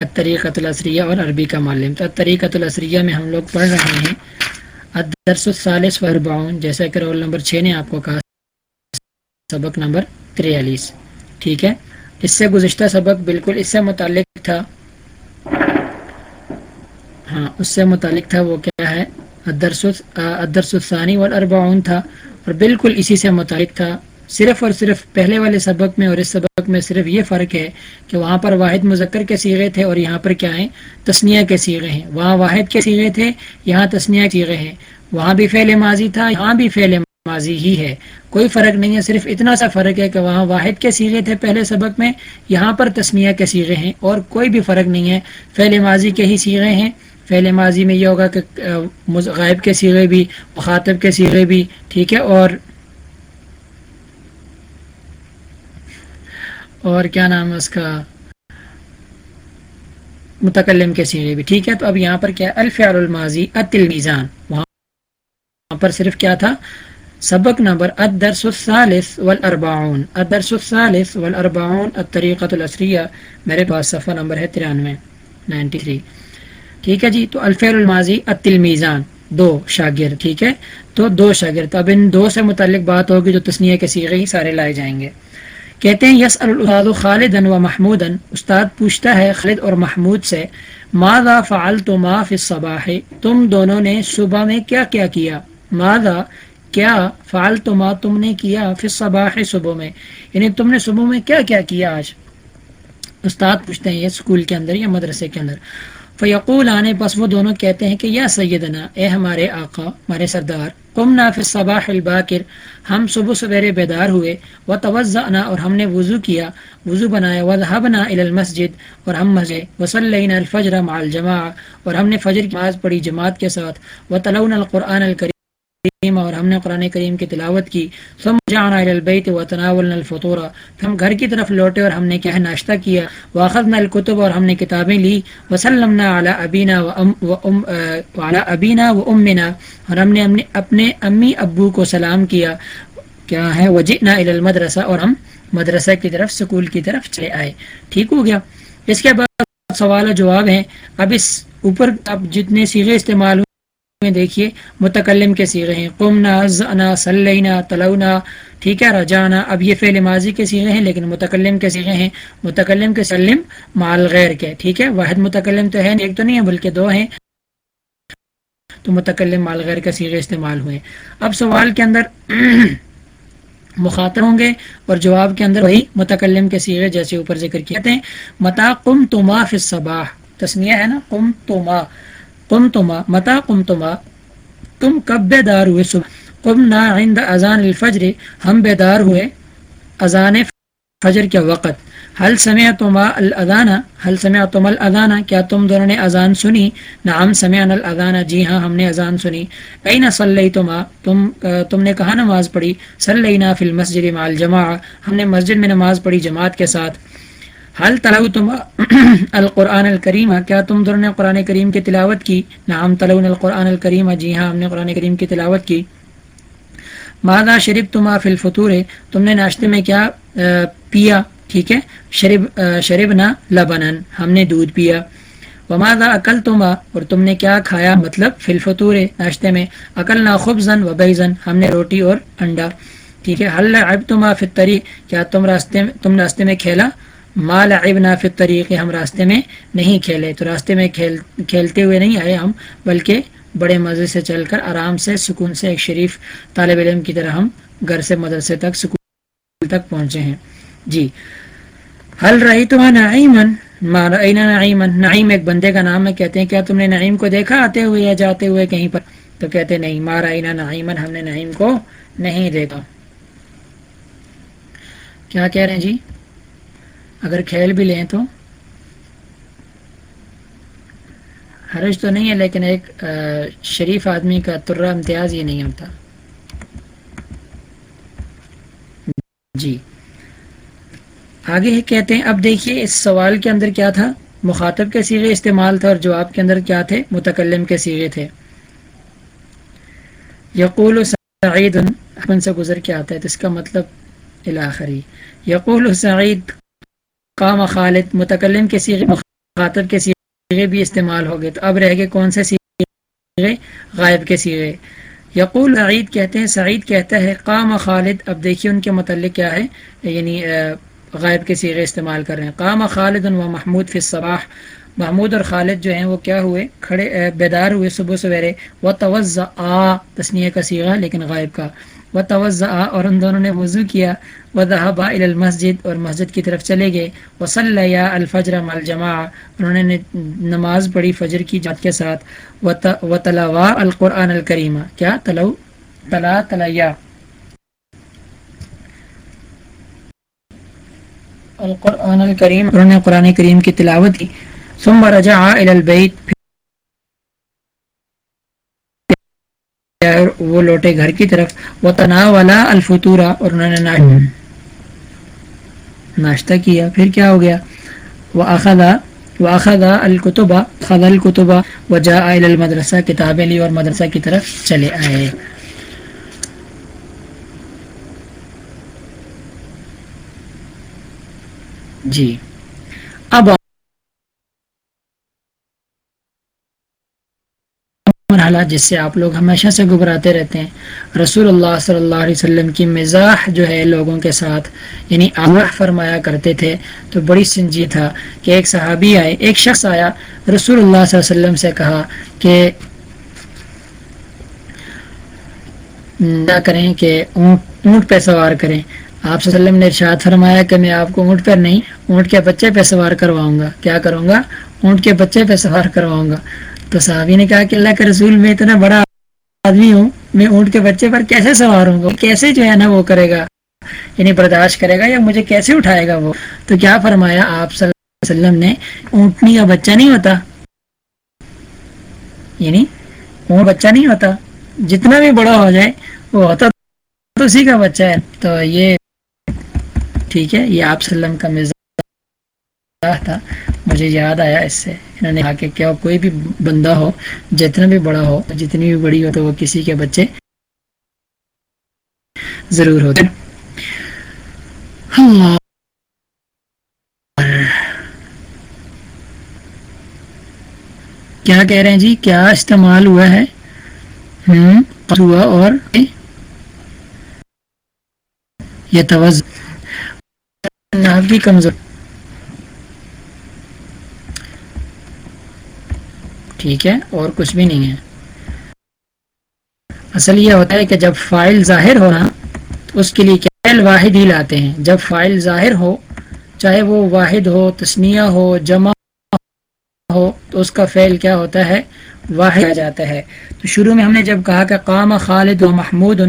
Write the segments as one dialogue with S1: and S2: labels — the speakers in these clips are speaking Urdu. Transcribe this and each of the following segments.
S1: طریقۃ الاسریہ اور عربی کا معلم تو طریقۃ الاسریہ میں ہم لوگ پڑھ رہے ہیں درس الثالث وربعون جیسا کہ رول نمبر چھ نے آپ کو کہا، سبق نمبر تریالیس۔ ٹھیک ہے؟ اس سے گزشتہ سبق بالکل اس سے متعلق تھا۔ ہاں اس سے متعلق تھا وہ کیا ہے؟ ادرس الثانی والاربعون تھا اور بالکل اسی سے متعلق تھا۔ صرف اور صرف پہلے والے سبق میں اور اس سبق میں صرف یہ فرق ہے کہ وہاں پر واحد مذکر کے سیغے تھے اور یہاں پر کیا ہیں؟ تسنیہ کے سیغے ہیں۔ وہاں واحد کے سیغے تھے، یہاں تسنیہ کے سیغے ہیں۔ وہاں بھی فعل ماضی تھا، یہاں بھی فعل ماضی ہی ہے۔ کوئی فرق نہیں ہے، صرف اتنا سا فرق ہے کہ وہاں واحد کے سیغے تھے پہلے سبق میں، یہاں پر تسنیہ کے سیغے ہیں۔ اور کوئی بھی فرق نہیں ہے، فعل ماضی کے ہی سیغے ہیں۔ فعل ماضی میں یہ ہوگا کہ غائب کے سیغے بھی، مخاطب کے سیغے بھی، ٹھیک ہے؟ اور اور کیا نام ہے اس کا؟ متکلم کے سیرے بھی۔ ٹھیک ہے، تو اب یہاں پر کیا الفعل الماضی، المیزان۔ وہاں پر صرف کیا تھا؟ سبق نمبر الدرس الثالث والاربعون۔ الدرس الثالث والاربعون، الطریقۃ الاسریہ میرے پاس صفحہ نمبر ہے ترانوے، نائنٹی تھری۔ ٹھیک ہے جی تو الفعل الماضی التلمیزان دو شاگرد، ٹھیک ہے؟ تو دو شاگرد۔ اب ان دو سے متعلق بات ہوگی جو تسنیہ کے سیغے ہی سارے لائے جائیں گے۔ کہتے ہیں، یس الاد خالد و محمود استاد پوچھتا ہے خالد اور محمود سے، ماذا فعل تو ما فی صباح تم دونوں نے صبح میں کیا کیا کیا؟ ماذا؟ کیا فعل تو ما تم نے کیا فی صباح صبح میں؟ یعنی تم نے صبح میں کیا کیا کیا آج؟ استاد پوچھتے ہیں، یہ اسکول کے اندر یا مدرسے کے اندر؟ فیقول آنے پس وہ دونوں کہتے ہیں کہ یا سیدنا، اے ہمارے آقا، ہمارے سردار قم نافذ صباح الباکر، ہم صبح سویرے بیدار ہوئے و توضعنا اور ہم نے وضو کیا، وضو بنایا وذهبنا الى المسجد، اور ہم مسجد، وصلینا الفجر مع الجماع اور ہم نے فجر کی نماز پڑھی جماعت کے ساتھ، وتلونا القرآن الکریم۔ اور ہم نے قرآن کریم کی تلاوت کی۔ ثم جعنا الى البيت وتناولنا الفطور۔ ہم گھر کی طرف لوٹے اور ہم نے کیا ناشتہ کیا۔ واخذنا الكتب اور ہم نے کتابیں لی۔ وسلمنا على ابينا وام وام وعلى ابينا وامنا اور ہم نے اپنے امی ابو کو سلام کیا۔ کیا ہے؟ وجئنا الى المدرسہ اور ہم مدرسہ کی طرف، سکول کی طرف چلے آئے۔ ٹھیک ہو گیا۔ اس کے بعد سوال و جواب ہیں۔ اب اس اوپر اب جتنے سیغے استعمال ہوئے میں دیکھیے، متکلم کے سیغے ہیں۔ قمنا زنا سلینا تلونا ٹھیک ہے، رجانا۔ اب یہ فعل ماضی کے سیغے ہیں، لیکن متکلم کے سیغے ہیں۔ متکلم کے سلم مال غیر کے، ٹھیک ہے۔ واحد متکلم تو ہے ایک تو نہیں ہے بلکہ دو ہیں۔ تو متکلم مال غیر کا سیغے استعمال ہوئے۔ اب سوال کے اندر مخاطر ہوں گے اور جواب کے اندر وہی متکلم کے سیغے جیسے اوپر ذکر کہتے ہیں۔ متا قم تما فی الصباح ہے نا؟ قم تما کم تما متا کم تما تم کب بیدار ہوئے صبح کم عند اذان الفجر ہم بیدار ہوئے اذان فجر کے وقت حل سمع تما الادانہ حل سمع تم الادانہ کیا تم دونوں نے اذان سنی نعم سمعنا الادانہ جی ہاں ہم نے اذان سنی این صلیتما تم تم نے کہاں نماز پڑھی صلینا فی المسجد مع الجماع ہم نے مسجد میں نماز پڑھی جماعت کے ساتھ حل تلو تم القرآن الکریم کیا تم نے قرآن کریم کی تلاوت کی؟ نام تلون القرآن الکریم جی ہاں ہم نے قرآن کریم کی تلاوت کی۔ مادا شریف تما فی الفطور؟ تم نے ناشتے میں کیا پیا، ٹھیک ہے؟ شریب شریب نہ لبنن ہم نے دودھ پیا۔ ومادا عقل تما اور تم نے کیا کھایا؟ مطلب فی الفطور، ناشتے میں۔ عقل نہ خوب زن و بیزن ہم نے روٹی اور انڈا۔ ٹھیک ہے؟ حل اب تما فطری کیا تم راستے تم راستے میں کھیلا؟ مال عبنا فی طریقے ہم راستے میں نہیں کھیلے۔ تو راستے میں کھیل، کھیلتے ہوئے نہیں آئے ہم، بلکہ بڑے مزے سے چل کر آرام سے، سکون سے ایک شریف طالب علم کی طرح ہم گھر سے مدرسے تک سکون تک پہنچے ہیں۔ جی۔ حل رہی تو نعیمن نعیمن نعیم ایک بندے کا نام ہے، کہتے ہیں، کیا تم نے نعیم کو دیکھا؟ آتے ہوئے یا جاتے ہوئے کہیں پر؟ تو کہتے نہیں مارا نعیمن ہم نے نعیم کو نہیں دیکھا۔ کیا کہہ رہے ہیں جی؟ اگر کھیل بھی لیں تو۔ حرج تو نہیں ہے، لیکن ایک شریف آدمی کا ترہ امتیاز یہ نہیں ہوتا۔ جی۔ آگے کہتے ہیں، اب دیکھیے اس سوال کے اندر کیا تھا۔ مخاطب کے سیغے استعمال تھا اور جواب کے اندر کیا تھے؟ متکلم کے سیغے تھے۔ یقول سعید اپن سے گزر کے آتا ہے، تو اس کا مطلب الاخری یقول سعید قام خالد، متکلم کے سیغے، مخاطب کے سیغے بھی استعمال ہو گئے۔ تو اب رہ گئے کون سے سیغے؟ غائب کے سیغے۔ یقول سعید کہتے ہیں، سعید کہتا ہے، قام خالد، اب دیکھیے ان کے متعلق کیا ہے۔ یعنی غائب کے سیغے استعمال کر رہے ہیں۔ قام خالد و محمود فی الصباح۔ محمود اور خالد جو ہیں، وہ کیا ہوئے؟ کھڑے بیدار ہوئے صبح سویرے۔ وہ توجہ آ تسنیہ کا سیغا لیکن غائب کا۔ وہ توجہ اور ان دونوں نے وضو کیا۔ وہ دہبا المسجد اور مسجد کی طرف چلے گئے۔ وہ صلی الفجر الجماع انہوں نے نماز پڑھی فجر کی جات کے ساتھ۔ و تلاوا القرآن الکریمہ کیا؟ تلو، تلا، تلیا۔ القرآن الکریم انہوں نے قرآن کریم کی تلاوت کی۔ ثم رجع الى البيت۔ وہ لوٹے گھر کی طرف۔ وہ تنا والا الفطورا اور انہوں نے ناشتہ کیا۔ پھر کیا ہو گیا؟ وہ اخذا وہ اخذا الکتبہ خد الکتبہ وہ جا المدرسہ کتابیں لی اور مدرسہ کی طرف چلے آئے۔ جی اب مرحلہ جس سے آپ لوگ ہمیشہ سے گھبراتے رہتے ہیں۔ رسول اللہ صلی اللہ علیہ وسلم کی مزاح جو ہے لوگوں کے ساتھ یعنی آگاہ فرمایا کرتے تھے۔ تو بڑی سنجی تھا کہ ایک صحابی آئے، ایک شخص آیا، رسول اللہ صلی اللہ علیہ وسلم سے کہا کہ، نہ کریں کہ اونٹ اونٹ پہ سوار کریں۔ آپ صلی اللہ علیہ وسلم نے ارشاد فرمایا کہ میں آپ کو اونٹ پر نہیں، اونٹ کے بچے پہ سوار کرواؤں گا۔ کیا کروں گا؟ اونٹ کے بچے پہ سوار کرواؤں گا۔ تو صحابی نے کہا کہ اللہ کے رسول میں اتنا بڑا آدمی ہوں، میں اونٹ کے بچے پر کیسے سوار ہوں گا؟ کیسے جو ہے نا وہ کرے گا؟ یعنی برداشت کرے گا یا مجھے کیسے اٹھائے گا وہ؟ تو کیا فرمایا آپ صلی اللہ علیہ وسلم نے؟ اونٹنی کا بچہ نہیں ہوتا۔ یعنی اونٹ بچہ نہیں ہوتا۔ جتنا بھی بڑا ہو جائے، وہ ہوتا تو اسی کا بچہ ہے۔ تو یہ ٹھیک ہے، یہ آپ وسلم کا مزاج تھا۔ مجھے یاد آیا اس سے۔ انہوں نے کہا کہ کیا کوئی بھی بندہ ہو، جتنا بھی بڑا ہو، جتنی بھی بڑی ہو، تو وہ کسی کے بچے ضرور ہوتے کیا کہہ رہے ہیں جی؟ کیا استعمال ہوا ہے؟ ہوں ہوا اور یہ توجہ کی کمزور۔ ٹھیک ہے اور کچھ بھی نہیں ہے۔ اصل یہ ہوتا ہے کہ جب فائل ظاہر ہو نا، تو اس کے لیے کیا واحد ہی لاتے ہیں۔ جب فائل ظاہر ہو، چاہے وہ واحد ہو تسنیہ ہو، جمع ہو، تو اس کا فعل کیا ہوتا ہے؟ واحد آ جاتا ہے۔ تو شروع میں ہم نے جب کہا کہ قام خالد و محمود،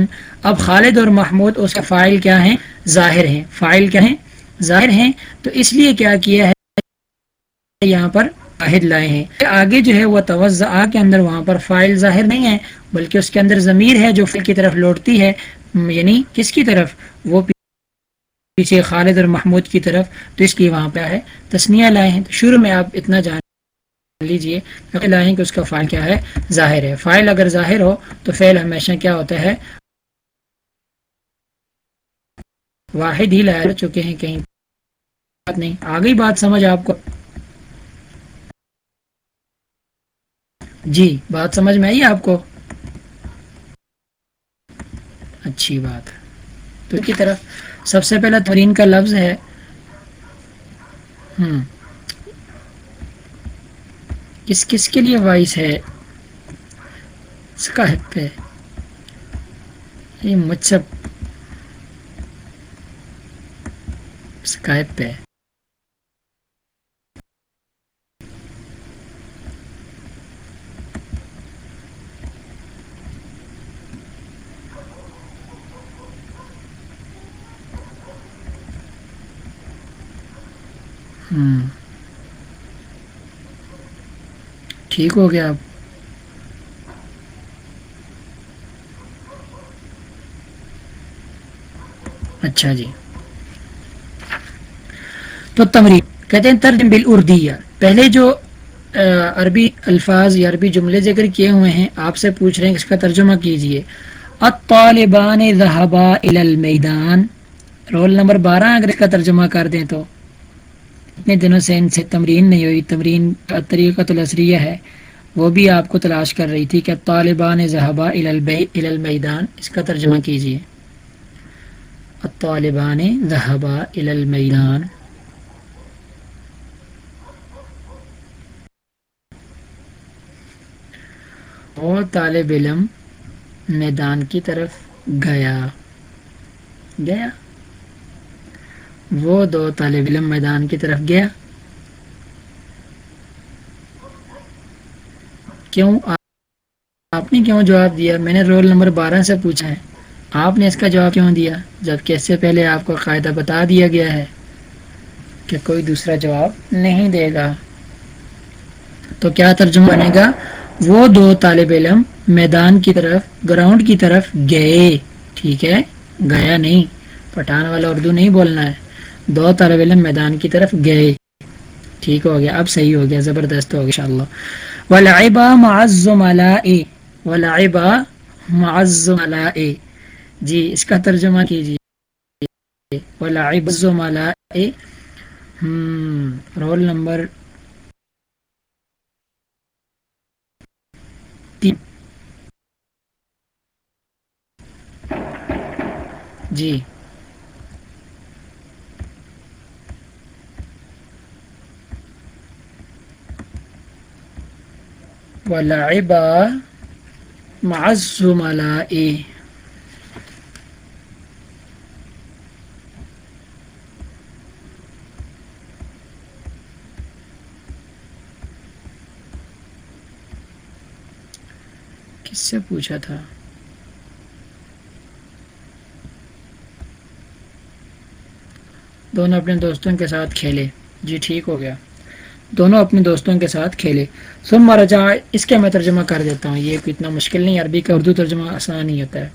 S1: اب خالد اور محمود اس کا فائل کیا ہیں؟ ظاہر ہیں۔ فائل کیا ہیں؟ ظاہر ہیں۔ تو اس لیے کیا کیا ہے؟ یہاں پر واحد لائے ہیں۔ آگے جو ہے وہ توجہ کے اندر وہاں پر فائل ظاہر نہیں ہے، بلکہ اس کے اندر ضمیر ہے جو فل کی طرف لوٹتی ہے۔ یعنی کس کی طرف؟ وہ پیچھے خالد اور محمود کی طرف۔ تو اس کی وہاں پہ ہے، تسنیہ لائے ہیں۔ تو شروع میں آپ اتنا جان لیجیے لائیں کہ اس کا فائل کیا ہے؟ ظاہر ہے۔ فائل اگر ظاہر ہو تو فعل ہمیشہ کیا ہوتا ہے؟ واحد ہی لائے چکے ہیں کہیں۔ بات نہیں۔ آگئی بات سمجھ آپ کو۔ جی بات سمجھ میں آئی آپ کو؟ اچھی بات تو کی طرف؟ سب سے پہلا ترین کا لفظ ہے۔ ہم۔ کس کس کے لیے وائس ہے؟ سکاہد پہ یہ مجھ سے۔ سکائب پہ ٹھیک ہو گیا اب اچھا جی تو تمری کہتے ہیں ترجم بال اردیا پہلے جو عربی الفاظ یا عربی جملے ذکر کیے ہوئے ہیں آپ سے پوچھ رہے ہیں اس کا ترجمہ کیجیے الطالبان ذهبا الى المیدان رول نمبر بارہ اگر اس کا ترجمہ کر دیں تو اتنے دنوں سے ان سے تمرین نہیں ہوئی، تمرین کا طریقہ ہے۔ وہ بھی آپ کو تلاش کر رہی تھی کہ طالبان ذہبہ المیدان، اس کا ترجمہ کیجیے طالبان ذہبہ المیدان۔ اور طالب علم میدان کی طرف گیا۔ گیا؟ وہ دو طالب علم میدان کی طرف گیا۔ کیوں؟ آپ نے کیوں جواب دیا؟ میں نے رول نمبر بارہ سے پوچھا ہے۔ آپ نے اس کا جواب کیوں دیا؟ جب اس سے پہلے آپ کو قاعدہ بتا دیا گیا ہے کہ کوئی دوسرا جواب نہیں دے گا۔ تو کیا ترجمہ بنے گا؟ وہ دو طالب علم میدان کی طرف، گراؤنڈ کی طرف گئے۔ ٹھیک ہے، گیا نہیں۔ پٹھان والا اردو نہیں بولنا ہے۔ دو طالب علم میدان کی طرف گئے۔ ٹھیک ہو گیا، اب صحیح ہو گیا، زبردست ہو گیا، انشاءاللہ۔ ولعبا معز ملائی ولعبا معز ملائی جی اس کا ترجمہ کیجیے۔ ولعب ملائی رول نمبر تین۔ جی۔ ولعب مع الزملاء. کس سے پوچھا تھا؟ دونوں اپنے دوستوں کے ساتھ کھیلے۔ جی ٹھیک ہو گیا۔ دونوں اپنے دوستوں کے ساتھ کھیلے۔ سم رجا اس کے میں ترجمہ کر دیتا ہوں۔ یہ اتنا مشکل نہیں، عربی کا اردو ترجمہ آسان نہیں ہوتا ہے۔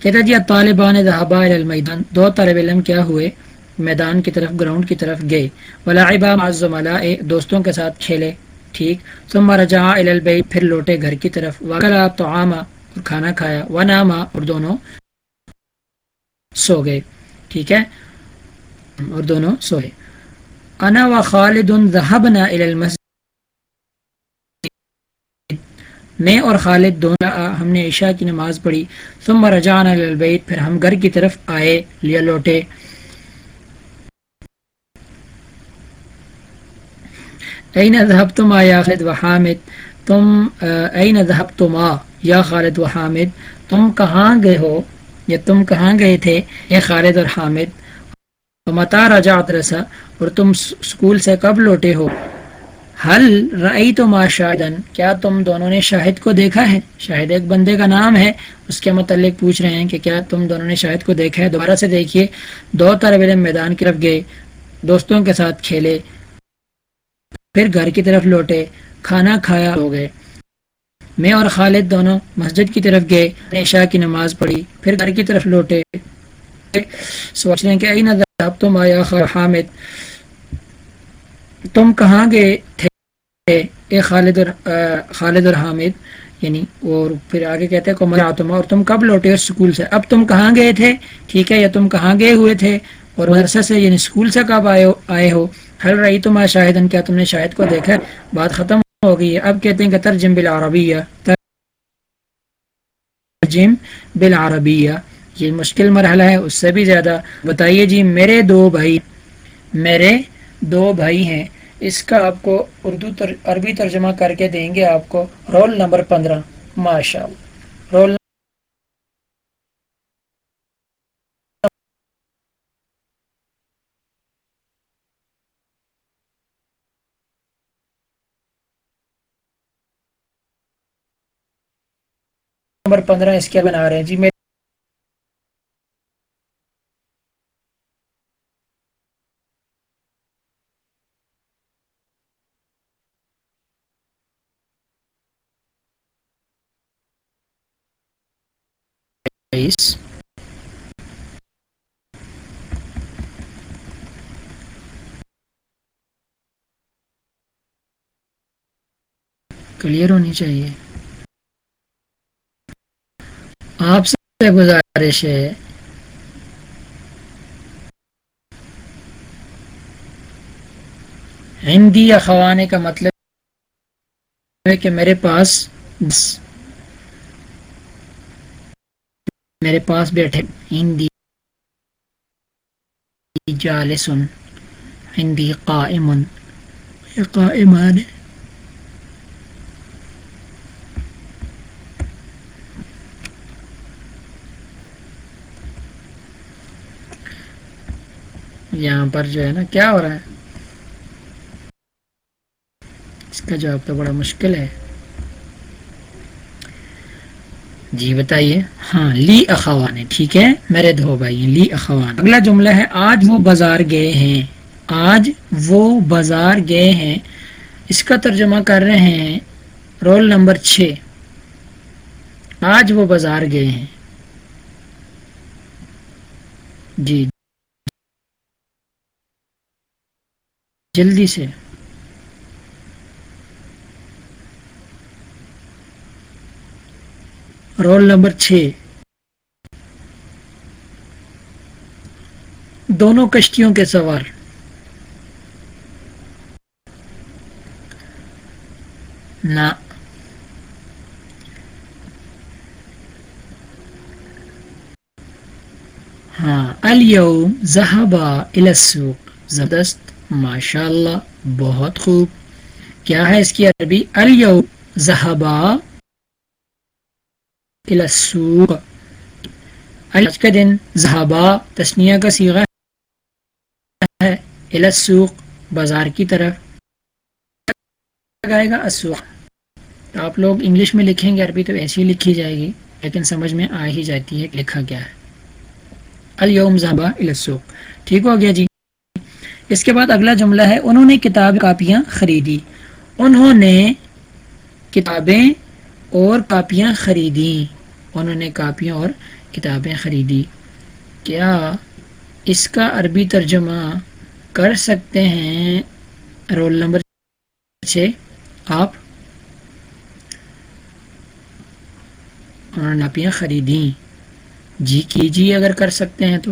S1: کہتا جی طالبان ذہبا المیدان دو طالب علم کیا ہوئے؟ میدان کی طرف، گراؤنڈ کی طرف گئے۔ ولاحبا معذملا دوستوں کے ساتھ کھیلے۔ ٹھیک۔ ثم رجا البیت پھر لوٹے گھر کی طرف۔ وکلا تو اور کھانا کھایا۔ و ناما اور دونوں سو گئے۔ ٹھیک ہے۔ اور دونوں سوئے۔ انا و خالد ذهبنا الى المسجد۔ میں اور خالد دونوں ہم نے عشاء کی نماز پڑھی۔ ثم رجعنا الى البيت، پھر ہم گھر کی طرف آئے، لیا لوٹے۔ این ذهبتما یا خالد و حامد؟ تم این ذهبتما یا خالد و حامد؟ تم کہاں گئے ہو؟ یا تم کہاں گئے تھے؟ اے خالد اور حامد۔ متا رجعت رسا اور تم سکول سے کب لوٹے ہو؟ حل رئی تو ما شاہدن کیا تم دونوں نے شاہد کو دیکھا ہے؟ شاہد ایک بندے کا نام ہے، اس کے متعلق پوچھ رہے ہیں کہ کیا تم دونوں نے شاہد کو دیکھا ہے؟ دوبارہ سے دیکھیے، دو طالب علم میدان کی طرف گئے، دوستوں کے ساتھ کھیلے، پھر گھر کی طرف لوٹے، کھانا کھایا ہو گئے۔ میں اور خالد دونوں مسجد کی طرف گئے، عشاء کی نماز پڑھی، پھر گھر کی طرف لوٹے۔ سوچ رہے ہیں کہ اے نظر اب تم آیا حامد۔ تم کہاں گئے تھے؟ اے خالد اور خالد اور حامد یعنی اور پھر آگے کہتے ہیں تم اور تم کب لوٹے اسکول سے؟ اب تم کہاں گئے تھے؟ ٹھیک ہے، یا تم کہاں گئے ہوئے تھے؟ اور مدرسہ سے یعنی اسکول سے کب آئے ہو آئے ہو؟ ہر رہی تم شاہدن کیا تم نے شاہد کو دیکھا؟ بات ختم ہو گئی ہے۔ اب کہتے ہیں کہ ترجم بالعربیہ ترجم بالعربیہ، یہ مشکل مرحلہ ہے، اس سے بھی زیادہ۔ بتائیے جی میرے دو بھائی، میرے دو بھائی ہیں۔ اس کا آپ کو اردو تر، عربی ترجمہ کر کے دیں گے آپ کو رول نمبر پندرہ۔ ماشاء اللہ۔ رول نمبر پندرہ اس کے بنا رہے ہیں۔ جی میرے کلیئر ہونی چاہیے۔ آپ سے گزارش ہے۔ ہندی یا خوانے کا مطلب ہے کہ میرے پاس میرے پاس بیٹھے۔ ہندی جالس ہندی قائم قائمان یہاں پر جو ہے نا، کیا ہو رہا ہے؟ اس کا جواب تو بڑا مشکل ہے۔ جی بتائیے۔ ہاں لی اخوان ٹھیک ہے؟ میرے دو بھائی لی اخوان اگلا جملہ ہے، آج وہ بازار گئے ہیں۔ آج وہ بازار گئے ہیں۔ اس کا ترجمہ کر رہے ہیں رول نمبر چھ۔ آج وہ بازار گئے ہیں۔ جی جلدی سے۔ رول نمبر چھ۔ دونوں کشتیوں کے سوار۔ نہ ہاں اليوم ذهب الى السوق۔ زبردست۔ ماشاء اللہ بہت خوب۔ کیا ہے اس کی عربی؟ اليوم ذهب السوق۔ آج کا دن زہابا تسنیہ کا سیغہ ہے۔ السوق، بازار کی طرف۔ لگائے گا السوق۔ آپ لوگ انگلش میں لکھیں گے، عربی تو ایسی ہی لکھی جائے گی، لیکن سمجھ میں آ ہی جاتی ہے کہ لکھا کیا ہے۔ الوم زہبا السوق۔ ٹھیک ہو گیا جی؟ اس کے بعد اگلا جملہ ہے، انہوں نے کتاب کاپیاں خریدی۔ انہوں نے کتابیں اور کاپیاں خریدی۔ انہوں نے کاپیاں اور کتابیں خریدی۔ کیا اس کا عربی ترجمہ کر سکتے ہیں؟ رول نمبر چھ، آپ انہوں نے کاپیاں خریدی۔ جی کیجیے اگر کر سکتے ہیں تو۔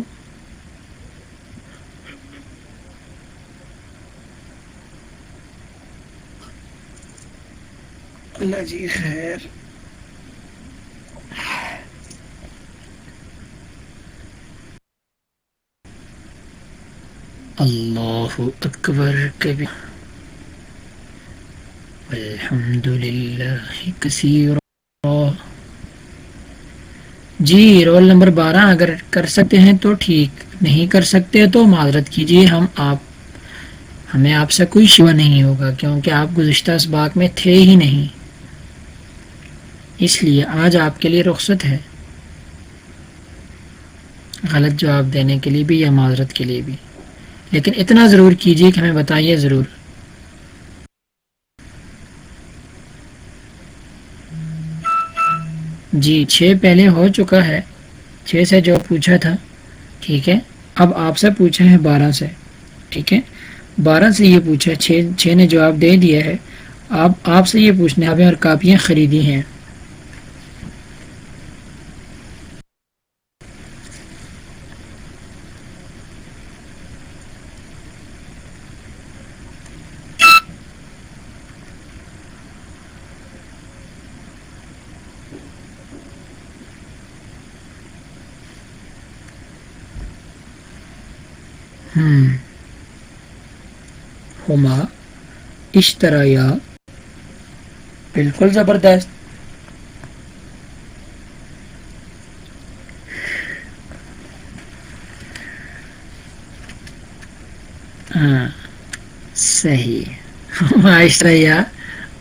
S1: اللہ جی خیر۔ اللہ اکبر کبھی۔ الحمد للہ کثیر جی رول نمبر بارہ، اگر کر سکتے ہیں تو ٹھیک، نہیں کر سکتے تو معذرت کیجیے، ہم آپ، ہمیں آپ سے کوئی شیوا نہیں ہوگا، کیونکہ آپ گزشتہ اس باغ میں تھے ہی نہیں۔ اس لیے آج آپ کے لیے رخصت ہے۔ غلط جواب دینے کے لیے بھی یا معذرت کے لیے بھی۔ لیکن اتنا ضرور کیجیے کہ ہمیں بتائیے ضرور۔ جی چھ پہلے ہو چکا ہے۔ چھ سے جو پوچھا تھا۔ ٹھیک ہے۔ اب آپ سے پوچھا ہے بارہ سے۔ ٹھیک ہے۔ بارہ سے یہ پوچھا چھ چھ نے جواب دے دیا ہے۔ آپ آپ سے یہ پوچھنے ابھی اور کاپیاں خریدی ہیں۔ ہما اشترایا بالکل زبردست۔ ہاں صحیح۔ ہما اشترایا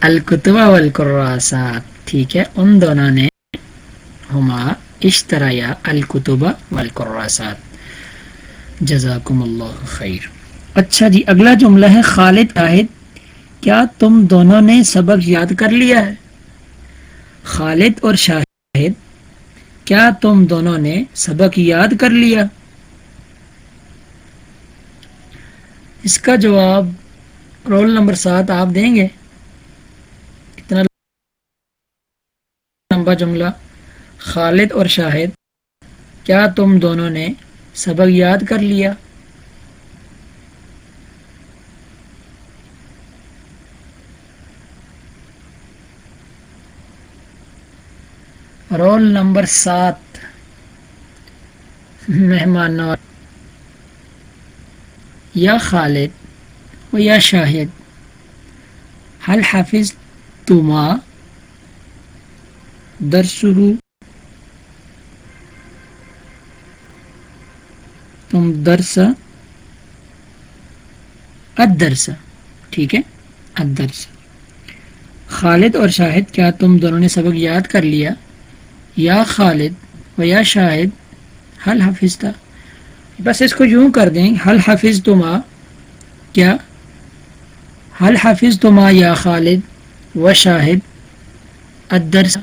S1: الکتبہ والکراسات ٹھیک ہے، ان دونوں نے ہما۔ اشترایا الکتبہ والکراسات جزاکم اللہ خیر۔ اچھا جی اگلا جملہ ہے خالد شاہد کیا تم دونوں نے سبق یاد کر لیا ہے؟ خالد اور شاہد، کیا تم دونوں نے سبق یاد کر لیا؟ اس کا جواب رول نمبر سات آپ دیں گے۔ اتنا لمبا جملہ۔ خالد اور شاہد، کیا تم دونوں نے سبق یاد کر لیا؟ رول نمبر سات، مہمان نواز یا خالد و یا شاہد حل حافظ تما درسرو۔ تم درس ادرس ٹھیک ہے؟ ادرس خالد اور شاہد، کیا تم دونوں نے سبق یاد کر لیا؟ یا خالد و یا شاہد، حل حافظ تھا بس اس کو یوں کر دیں، حل حافظ تما کیا؟ حل حافظ تما یا خالد و شاہد ادرس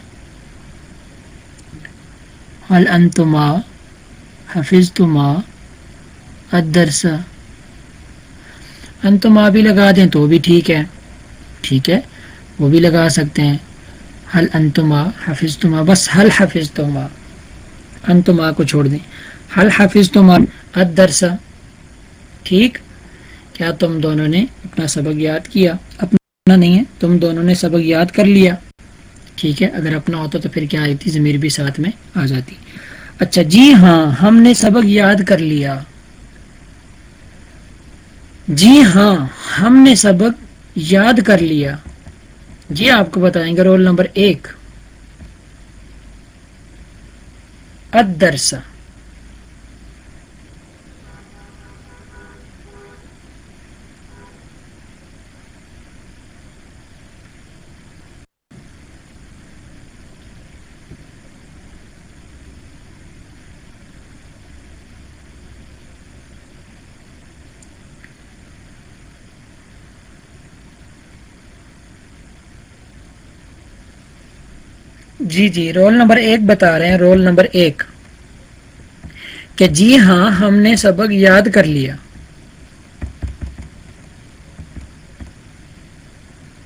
S1: حل انتما حفظ تما ادرس انتما بھی لگا دیں تو بھی ٹھیک ہے ٹھیک ہے؟ وہ بھی لگا سکتے ہیں۔ حل انتما حفظ تما بس حل حفظ تما انتما کو چھوڑ دیں۔ حل حفظ تما ادرسا ٹھیک؟ کیا تم دونوں نے اپنا سبق یاد کیا؟ اپنا نہیں ہے، تم دونوں نے سبق یاد کر لیا۔ ٹھیک ہے، اگر اپنا ہوتا تو پھر کیا آئی تھی؟ ضمیر بھی ساتھ میں آ جاتی۔ اچھا جی ہاں ہم نے سبق یاد کر لیا۔ جی ہاں ہم نے سبق یاد کر لیا۔ جی آپ کو بتائیں گے رول نمبر ایک۔ ادرسا جی جی رول نمبر ایک بتا رہے ہیں، رول نمبر ایک۔ کہ جی ہاں ہم نے سبق یاد کر لیا۔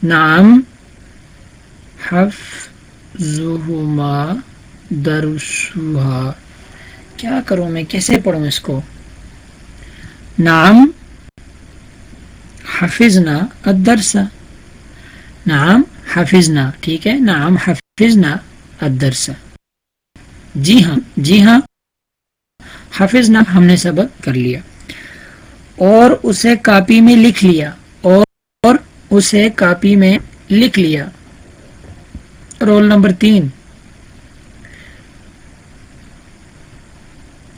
S1: نام درسوہا۔ کیا کروں میں؟ کیسے پڑھوں اس کو؟ نام حفظنا الدرس۔ نام حفظنا۔ ٹھیک ہے؟ نام حفظنا۔ الدرس۔ جی ہاں جی ہاں حفظنا، ہم نے سبق کر لیا۔ اور اسے کاپی میں لکھ لیا۔ اور اسے کاپی میں لکھ لیا۔ رول نمبر تین۔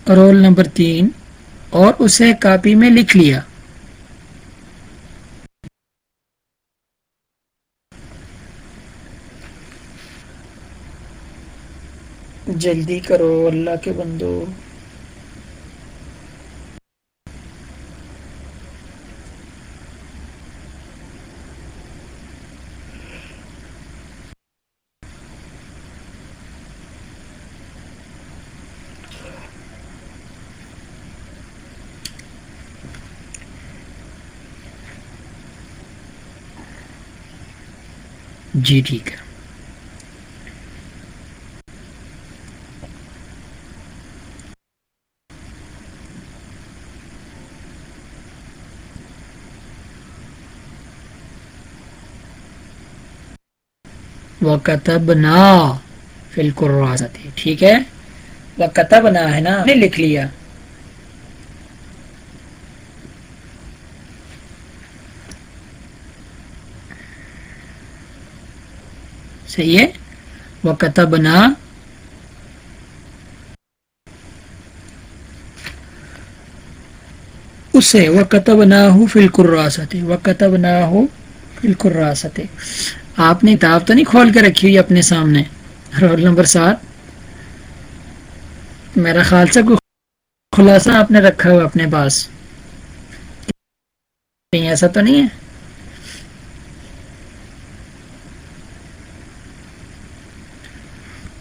S1: رول نمبر تین۔ اور اسے کاپی میں لکھ لیا۔ جلدی کرو اللہ کے بندو۔ جی ٹھیک ہے۔ وَكَتَبْنَا فِي الْقُرَّاسَةِ ٹھیک ہے؟ وَكَتَبْنَا ہے نا؟ نے لکھ لیا۔ صحیح ہے؟ وَكَتَبْنَا اسے، وَكَتَبْنَاهُ فِي الْقُرَّاسَةِ وَكَتَبْنَاهُ فِي الْقُرَّاسَةِ آپ نے کتاب تو نہیں کھول کے رکھی ہوئی اپنے سامنے؟ رول نمبر سات۔ میرا خیال سے کوئی خلاصہ آپ نے رکھا ہوا اپنے پاس۔ ایسا تو نہیں ہے؟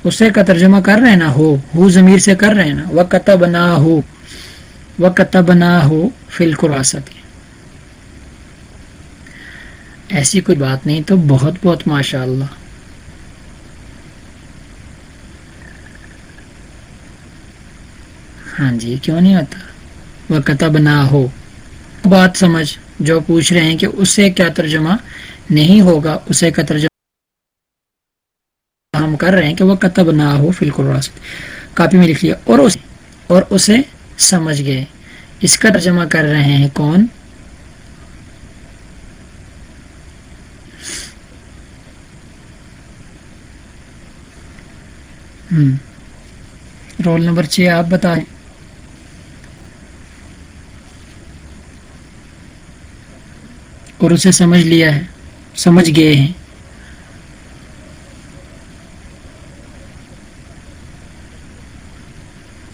S1: اسے کا ترجمہ کر رہے نا ہو ہو ضمیر سے کر رہے نا۔ وہ کتب نہ ہو وہ کتب نہ ہو فل قراست ایسی کوئی بات نہیں، تو بہت بہت ماشاء اللہ ہاں جی کیوں نہیں ہوتا؟ وہ کتب نہ ہو۔ بات سمجھ، جو پوچھ رہے ہیں کہ اسے کیا ترجمہ نہیں ہوگا، اسے کا ترجمہ ہم کر رہے ہیں کہ وہ کتب نہ ہو فلکراست کاپی میں لکھ لیا۔ اور اسے اور اسے سمجھ گئے۔ اس کا ترجمہ کر رہے ہیں کون؟ رول نمبر چھ، آپ بتائیں۔ اور اسے سمجھ لیا ہے، سمجھ گئے ہیں۔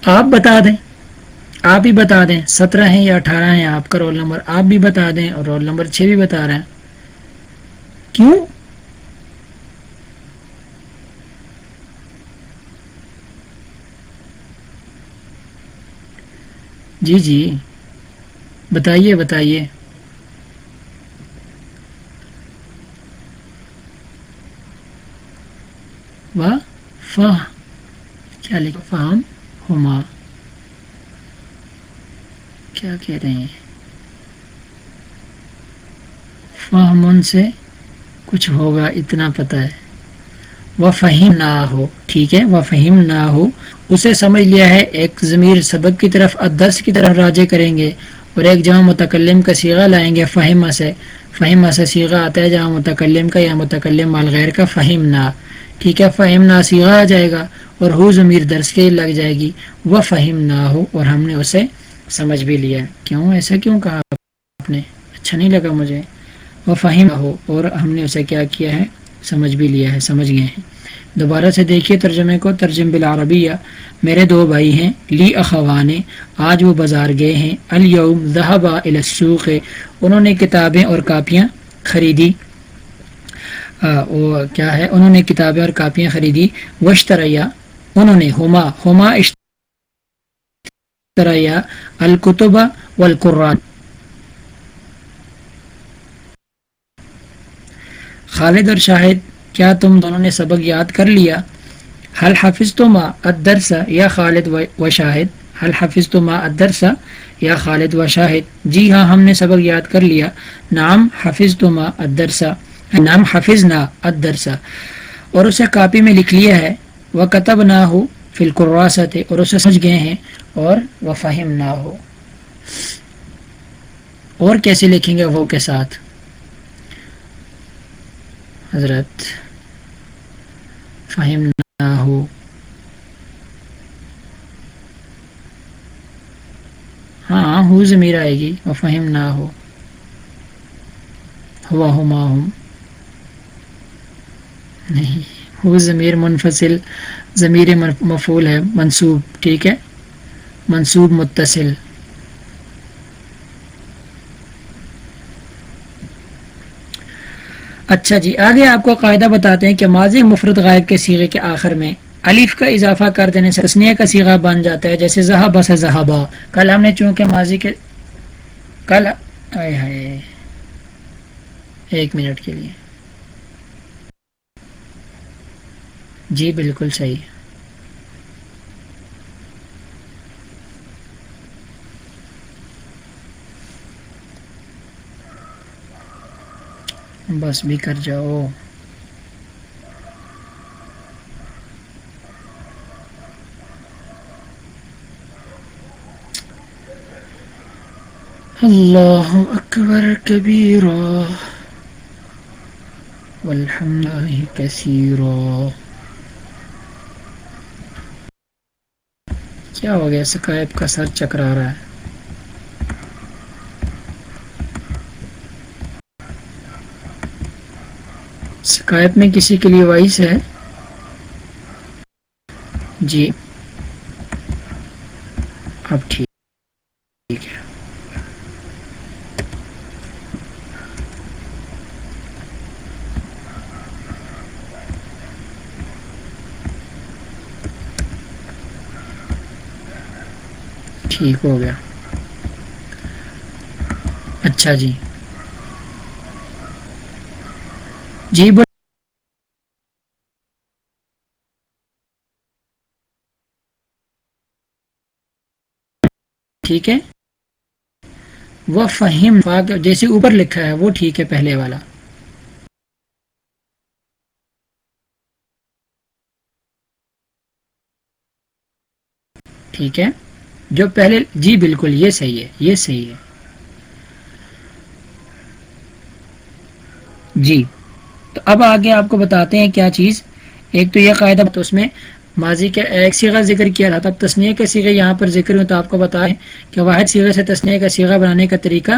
S1: آپ بتا دیں۔ آپ ہی بتا دیں، سترہ ہیں یا اٹھارہ ہیں، آپ کا رول نمبر آپ بھی بتا دیں اور رول نمبر چھ بھی بتا رہے ہیں۔ کیوں؟ جی جی۔ بتائیے بتائیے۔ واہ فہ کیا لکھو فہم ہما۔ کیا کہہ رہے ہیں؟ فہم سے کچھ ہوگا، اتنا پتہ ہے۔ وہ فہیم نہ ہو ٹھیک ہے وہ فہیم نہ ہو اسے سمجھ لیا ہے، ایک ضمیر سبق کی طرف ادرس کی طرف راجے کریں گے، اور ایک جہاں متکلم کا سیغہ لائیں گے فہم سے۔ فہم سے سیغہ آتا ہے جہاں متکلم کا یا متکلم مال غیر کا فہم نہ ٹھیک ہے فہم نہ سیغہ آ جائے گا، اور ہو ضمیر درس کے لگ جائے گی۔ وہ فہم نہ ہو اور ہم نے اسے سمجھ بھی لیا۔ کیوں؟ ایسا کیوں کہا آپ نے؟ اچھا نہیں لگا مجھے۔ وہ فہم ہو اور ہم نے اسے کیا کیا ہے؟ سمجھ بھی لیا ہے، سمجھ گئے ہیں۔ دوبارہ سے دیکھیے ترجمے کو، ترجم بالعربیہ، میرے دو بھائی ہیں، لی اخوان، آج وہ بازار گئے ہیں۔ الیوم ذہبا السوق، انہوں نے کتابیں اور کاپیاں خریدی۔ وہ کیا ہے؟ انہوں نے کتابیں اور کاپیاں خریدی۔ وشتریا انہوں نے ہما ہما اشتریا الکتب والقرآن۔ خالد اور شاہد، کیا تم دونوں نے سبق یاد کر لیا؟ حل حافظ تو ماں ادرس یا خالد و شاہد؟ حل حافظ تو ماں ادرس یا خالد و شاہد؟ جی ہاں ہم نے سبق یاد کر لیا۔ نام حافظ تو ماں ادرسا نام حافظ نہ ادرسا اور اسے کاپی میں لکھ لیا ہے۔ وہ کتب نہ ہو فلقراست اور اسے سمجھ گئے ہیں۔ اور وہ فہم نہ ہو اور کیسے لکھیں گے وہ کے ساتھ؟ حضرت فہم نہ ہو ہاں ہو ضمیر آئے گی۔ وہ فہم نہ ہو ہوا ہما ہوں نہیں، ہو ضمیر منفصل، ضمیر مفول ہے، منصوب، ٹھیک ہے؟ منصوب متصل۔ اچھا جی آگے آپ کو قاعدہ بتاتے ہیں کہ ماضی مفرد غائب کے سیغے کے آخر میں الف کا اضافہ کر دینے سے تسنیہ کا سیغہ بن جاتا ہے، جیسے زہابہ سے زہابہ کل ہم نے چونکہ ماضی کے کل آئے ہائے۔ ایک منٹ کے لیے۔ جی بالکل صحیح۔ بس بھی کر جاؤ۔ اللہ اکبر کبیرہ۔ والحمد لله كثيرا کیا ہو گیا؟ سکائب کا سر چکرا رہا ہے۔ سکائب میں کسی کے لیے وائس ہے؟ جی۔ اب ٹھیک ہے۔ ٹھیک ہو گیا۔ اچھا جی۔ جی ٹھیک ہے؟ وہ فہم جیسے اوپر لکھا ہے، وہ ٹھیک ہے پہلے والا۔ ٹھیک ہے؟ جو پہلے جی بالکل، یہ صحیح ہے، یہ صحیح ہے۔ جی تو اب آگے آپ کو بتاتے ہیں کیا چیز۔ ایک تو یہ قاعدہ تو اس میں ماضی کے ایک سیگا ذکر کیا رہا تھا تسنیہ کے سیگے یہاں پر ذکر ہوں تو آپ کو بتائیں کہ واحد سیغے سے تسنیہ کا سیگا بنانے کا طریقہ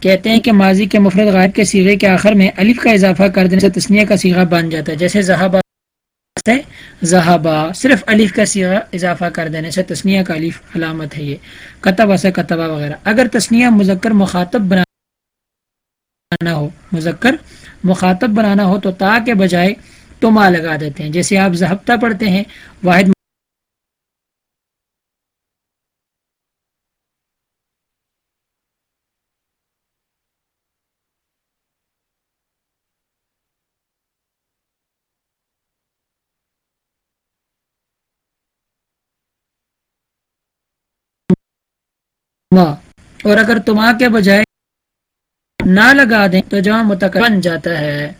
S1: کہتے ہیں کہ ماضی کے مفرد غائب کے سیغے کے آخر میں الف کا اضافہ کر دینے سے تسنیہ کا سیگا بن جاتا ہے۔ جیسے زہابا زہابا صرف الف کا سیغا اضافہ کر دینے سے تسنیہ کا الف علامت ہے یہ۔ کتبہ سے کتبہ وغیرہ۔ اگر تسنیہ مذکر مخاطب بنانا ہو مذکر مخاطب بنانا ہو تو تا کے بجائے تو ماں لگا دیتے ہیں۔ جیسے آپ ضابطہ پڑھتے ہیں، واحد اور اگر تما کے بجائے نہ لگا دیں تو جہاں متک بن جاتا ہے۔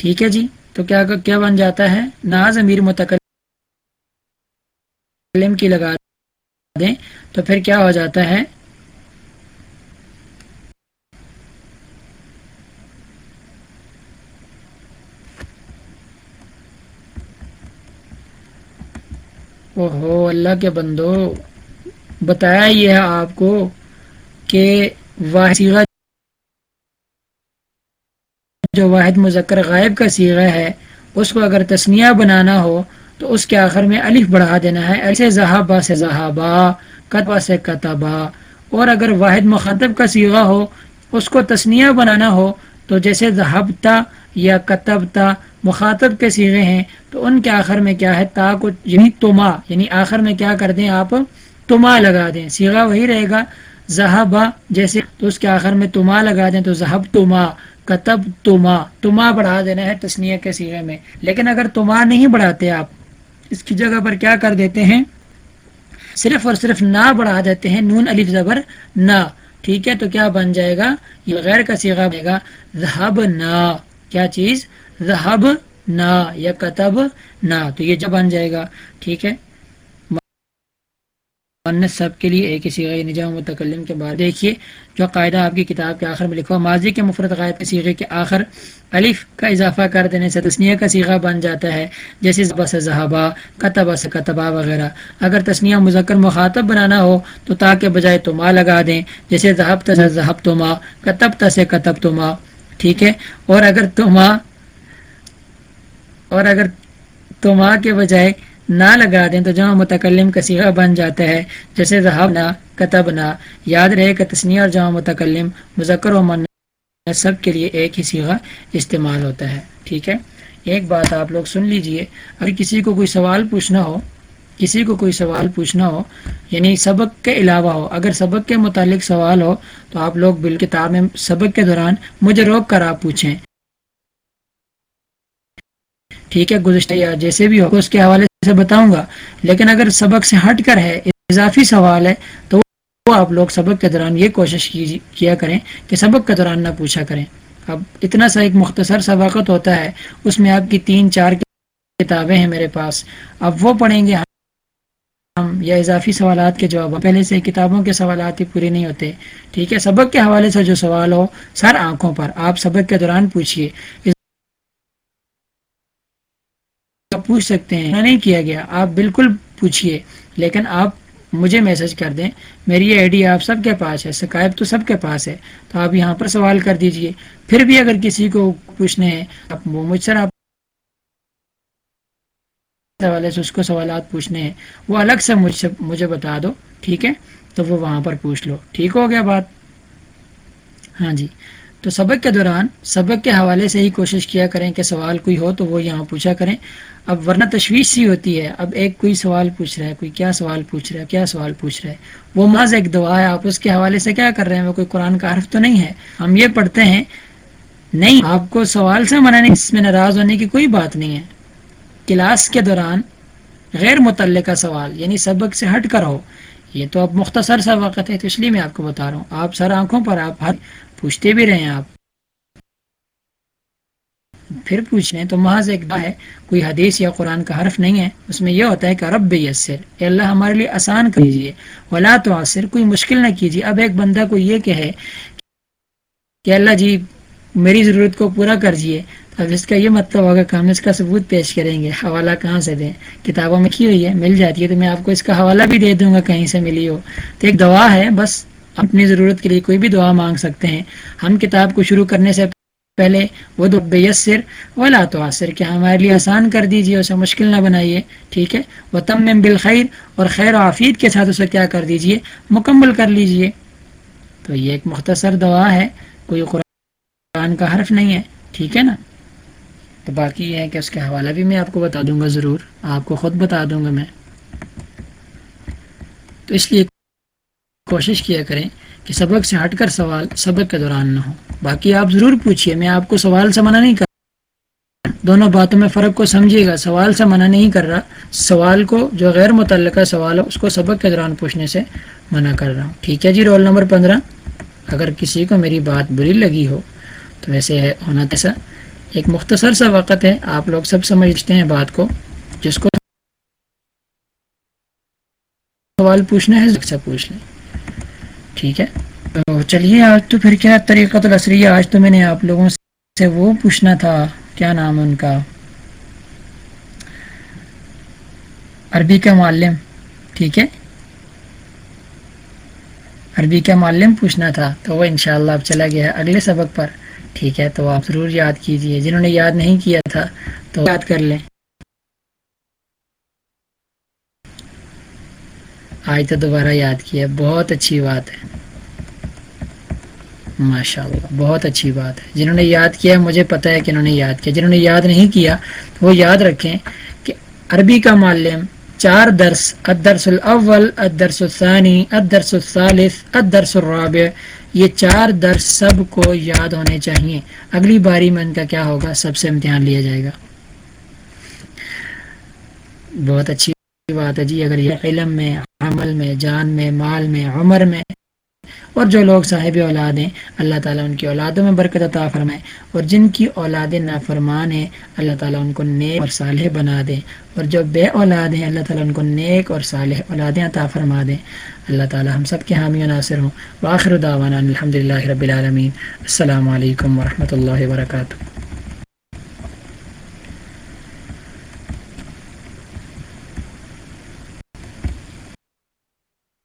S1: ٹھیک ہے جی؟ تو کیا کیا بن جاتا ہے؟ ناز امیر متکلم کی لگا دیں تو پھر کیا ہو جاتا ہے؟ اوہو، اللہ کے بندو، بتایا یہ ہے آپ کو کہ واحد جو واحد مذکر غائب کا سیغہ ہے، اس کو اگر تسنیہ بنانا ہو، تو اس کے آخر میں الف بڑھا دینا ہے، ایسے زہابا سے زہابا کتبا سے کتبا اور اگر واحد مخاطب کا سیغہ ہو، اس کو تسنیہ بنانا ہو، تو جیسے زہبتا یا کتبتا مخاطب کے سیغے ہیں، تو ان کے آخر میں کیا ہے؟ تا کو یعنی تما یعنی آخر میں کیا کر دیں آپ؟ تما لگا دیں۔ سیغہ وہی رہے گا زہبا جیسے، تو اس کے آخر میں تما لگا دیں، تو زہب تما کتب تما تما بڑھا دینا ہے تسنیہ کے سیغے میں۔ لیکن اگر تما نہیں بڑھاتے آپ، اس کی جگہ پر کیا کر دیتے ہیں؟ صرف اور صرف نہ بڑھا دیتے ہیں، نون الف زبر نہ ٹھیک ہے، تو کیا بن جائے گا؟ یہ غیر کا سیغہ بنے گا۔ رہب نہ کیا چیز؟ رہب نہ یا کتب نہ تو یہ جب بن جائے گا۔ ٹھیک ہے۔ مؤنث سب کے لیے ایک ہی سیغہ نجام متکلم کے بعد دیکھیے جو قاعدہ آپ کی کتاب کے آخر میں لکھا ماضی کے مفرد غائب کے سیغے کے آخر الف کا اضافہ کر دینے سے تسنیہ کا سیغہ بن جاتا ہے، جیسے زبا سے زہابا کتبا سے کتبا وغیرہ۔ اگر تسنیہ مذکر مخاطب بنانا ہو تو تا کے بجائے تو ماں لگا دیں، جیسے ذہب سے ذہب تو ماں کتب سے کتب تو ماں ٹھیک ہے؟ اور اگر تو ماں اور اگر تو ماں کے بجائے نہ لگا دیں تو جہاں متکلم کا سیغہ بن جاتا ہے، جیسے رہب نہ کتب نہ یاد رہے کہ تسنیہ اور جہاں متکلم، مذکر و من سب کے لیے ایک ہی سیغہ استعمال ہوتا ہے۔ ٹھیک ہے؟ ایک بات آپ لوگ سن لیجیے، اگر کسی کو کوئی سوال پوچھنا ہو، کسی کو کوئی سوال پوچھنا ہو یعنی سبق کے علاوہ ہو، اگر سبق کے متعلق سوال ہو، تو آپ لوگ بالکتاب میں سبق کے دوران مجھے روک کر آپ پوچھیں۔ ٹھیک ہے، گزشتہ یا جیسے بھی ہو، اس کے حوالے سے بتاؤں گا۔ لیکن اگر سبق سے ہٹ کر ہے، اضافی سوال ہے، تو وہ آپ لوگ سبق کے دوران یہ کوشش کیا کریں کہ سبق کے دوران نہ پوچھا کریں۔ اب اتنا سا ایک مختصر سا وقت ہوتا ہے، اس میں آپ کی تین چار کتابیں ہیں میرے پاس۔ اب وہ پڑھیں گے ہم، یا اضافی سوالات کے جواب۔ پہلے سے کتابوں کے سوالات ہی پوری نہیں ہوتے۔ ٹھیک ہے، سبق کے حوالے سے جو سوال ہو، سر آنکھوں پر، آپ سبق کے دوران پوچھیے پوچھ سکتے ہیں۔ نہیں کیا گیا۔ آپ بالکل پوچھئے۔ لیکن آپ مجھے میسج کر دیں۔ میری یہ آئی ڈی آپ سب کے پاس ہے۔ سکائب تو سب کے پاس ہے۔ تو آپ یہاں پر سوال کر دیجیے۔ پھر بھی اگر کسی کو پوچھنے ہیں وہ مجھ سے آپ حوالے سے اس کو سوالات پوچھنے ہیں۔ وہ الگ سے مجھ سے مجھے بتا دو، ٹھیک ہے؟ تو وہ وہاں پر پوچھ لو۔ ٹھیک ہو گیا بات؟ ہاں جی۔ تو سبق کے دوران، سبق کے حوالے سے ہی کوشش کیا کریں کہ سوال کوئی ہو تو وہ یہاں پوچھا کریں۔ اب ورنہ تشویش سی ہوتی ہے، اب ایک کوئی سوال پوچھ رہا ہے، کوئی کیا سوال پوچھ رہا ہے، کیا سوال پوچھ رہا ہے۔ وہ محض ایک دعا ہے، آپ اس کے حوالے سے کیا کر رہے ہیں؟ وہ کوئی قرآن کا حرف تو نہیں ہے۔ ہم یہ پڑھتے ہیں، نہیں، آپ کو سوال سے منع نہیں، اس میں ناراض ہونے کی کوئی بات نہیں ہے۔ کلاس کے دوران غیر متعلقہ سوال یعنی سبق سے ہٹ کر ہو یہ تو اب مختصر سا وقت ہے، تو اس لیے میں آپ کو بتا رہا ہوں۔ آپ سر آنکھوں پر، آپ ہر پوچھتے بھی رہے آپ۔ پھر پوچھ لیں تو محض ایک دعا ہے، کوئی حدیث یا قرآن کا حرف نہیں ہے، اس میں یہ ہوتا ہے کہ رب یسر، اے اللہ ہمارے لیے آسان کیجیے ولا تو عصر کوئی مشکل نہ کیجیے۔ اب ایک بندہ کو یہ کہے کہ اللہ جی میری ضرورت کو پورا کرجیے اب اس کا یہ مطلب ہوگا کہ ہم اس کا ثبوت پیش کریں گے۔ حوالہ کہاں سے دیں؟ کتابوں میں کی ہوئی ہے، مل جاتی ہے، تو میں آپ کو اس کا حوالہ بھی دے دوں گا کہیں سے ملی ہو۔ تو ایک دعا ہے، بس اپنی ضرورت کے لیے کوئی بھی دعا مانگ سکتے ہیں۔ ہم کتاب کو شروع کرنے سے پہلے وہ دو بیسر ولا تو عصر کہ ہمارے لیے آسان کر دیجیے، اسے مشکل نہ بنائیے، ٹھیک ہے؟ وہ تم میں بالخیر، اور خیر و عافیت کے ساتھ اسے کیا کر دیجیے؟ مکمل کر لیجیے۔ تو یہ ایک مختصر دعا ہے، کوئی قرآن کا حرف نہیں ہے، ٹھیک ہے نا؟ تو باقی یہ ہے کہ اس کا حوالہ بھی میں آپ کو بتا دوں گا ضرور، آپ کو خود بتا دوں گا میں۔ تو اس لیے کوشش کیا کریں کہ سبق سے ہٹ کر سوال سبق کے دوران نہ ہو۔ باقی آپ ضرور پوچھئے، میں آپ کو سوال سے منع نہیں کر دونوں باتوں میں فرق کو سمجھیے گا۔ سوال سے منع نہیں کر رہا۔ سوال کو جو غیر متعلقہ سوال ہو اس کو سبق کے دوران پوچھنے سے منع کر رہا ہوں۔ ٹھیک ہے جی رول نمبر پندرہ۔ اگر کسی کو میری بات بری لگی ہو، تو ویسے ہے ہونا تیسا۔ ایک مختصر سا وقت ہے، آپ لوگ سب سمجھتے ہیں بات کو۔ جس کو سوال پوچھنا ہے سے پوچھ لیں۔ ٹھیک ہے۔ تو چلیے، آج تو پھر کیا طریقہ تو لسری آج تو میں نے آپ لوگوں سے وہ پوچھنا تھا، کیا نام ہے ان کا؟ عربی کا معلم، ٹھیک ہے۔ عربی کا معلم پوچھنا تھا، تو وہ انشاءاللہ اب چلا گیا اگلے سبق پر، ٹھیک ہے۔ تو آپ ضرور یاد کیجیے، جنہوں نے یاد نہیں کیا تھا، تو یاد کر لیں۔ آج تو دوبارہ یاد کیا بہت اچھی بات ہے۔ ماشاء اللہ بہت اچھی بات ہے۔ جنہوں نے یاد کیا مجھے پتا ہے کہ انہوں نے یاد کیا۔ جنہوں نے یاد نہیں کیا وہ یاد رکھیں کہ عربی کا معلم چار درس، الدرس الاول، الدرس الثانی، الدرس الثالث، الدرس الرابع، یہ چار درس سب کو یاد ہونے چاہیے۔ اگلی باری میں ان کا کیا ہوگا؟ سب سے امتحان لیا جائے گا۔ بہت اچھی بات ہے جی۔ اگر یہ علم میں عمل میں، جان میں، مال میں، عمر میں۔ اور جو لوگ صاحب اولاد ہیں اللہ تعالیٰ ان کی اولادوں میں برکت عطا فرمائے۔ اور جن کی اولاد نافرمان ہیں، اللہ تعالیٰ ان کو نیک اور صالح بنا دیں اور جو بے اولاد ہیں، اللہ تعالیٰ ان کو نیک اور صالح اولادیں عطا فرما دیں اللہ تعالیٰ ہم سب کے حامی و ناصر ہوں۔ واخر دعوانا الحمد للہ رب العالمین۔ السلام علیکم ورحمۃ اللہ وبرکاتہ۔